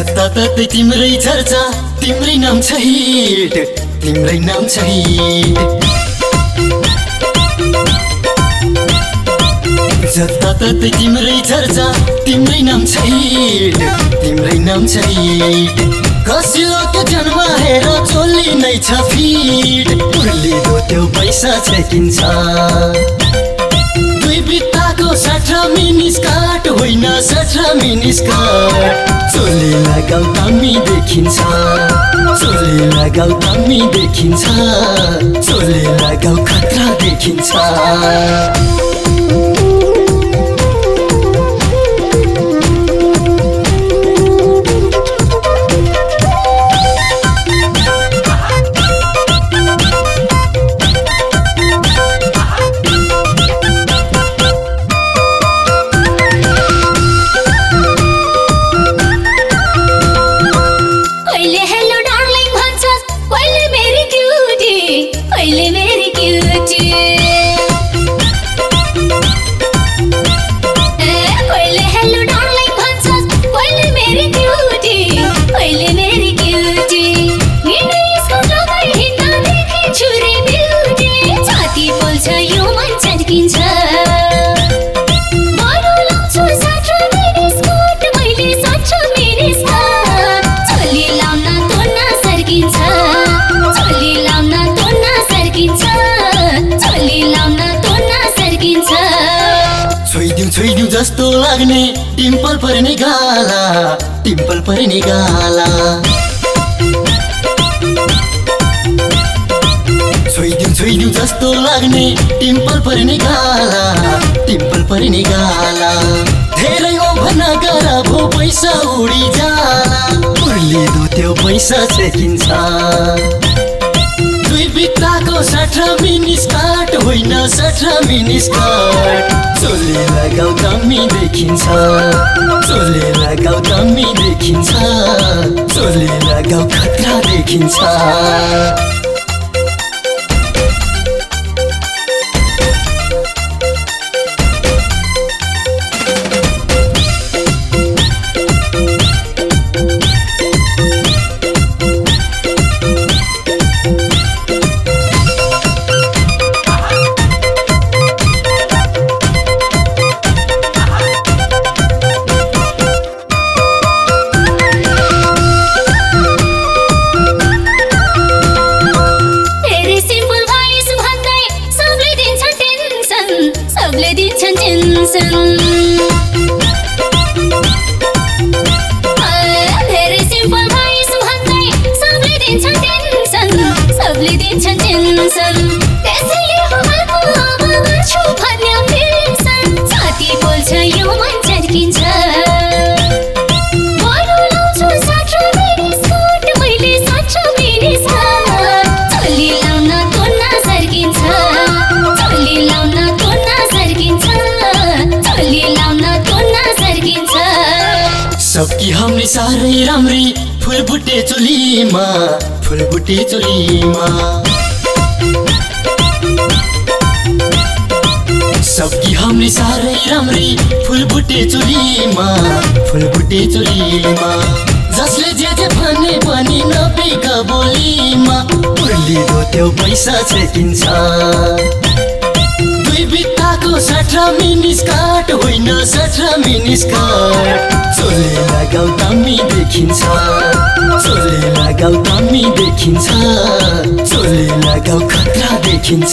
जताततै तिम्रै चर्चा तिम्रै नाम छ हिट तिम्रै नाम छ हिट। जताततै तिम्रै चर्चा तिम्रै नाम छ हिट तिम्रै नाम छ हिट। कसैको जन्म हेर चोली नै छ फिट। उर्लिदो त्यो पैसा छेकिन्छ बित्ताको सठ मिनिस काट होइन सठ मिनिस काट चोली लगाउ दामी देखिन्छ। चोली लगाउ दामी देखिन्छ। देखिन्छ। क्युटी कहिले मेरी क्युटी छोइदिउ जस्तो लाग्ने टिम्पल पर्ने गाला टिम्पल पर्ने गाला। छोइदिउ जस्तो लाग्ने टिम्पल पर्ने गाला टिम्पल पर्ने गाला। धेरै ओभर नगर भो पैसा उडी जाला। उर्लिदो त्यो पैसा छेकिन्छ दुई बित्ताको सठ मिनिस काट होइन सठ मिनिस काट दामी देखिन्छ चोली लगाउ दामी देखिन्छ चोली लगाउ खतरा देखिन्छ धेरै सिम्पल भइस भन्दै सबले दिन्छन् टेन्सन सबले दिन्छन् टेन्सन सबकी हाम्री साह्रै राम्री फुलबुटे चोलीमा फुलबुटे चोलीमा। सबकी हाम्री साह्रै राम्री फुलबुटे चोलीमा फुलबुटे चोलीमा। जसले जे जे भने पनि नपिक बोलीमा। उर्लिदो त्यो पैसा छेकिन्छ दुई बित्ताको सठ मिनिस काट होइन सठ मिनिस काट चोली लगाउ दामी देखिन्छ। चोली लगाउ दामी देखिन्छ। चोली लगाउ खतरा देखिन्छ।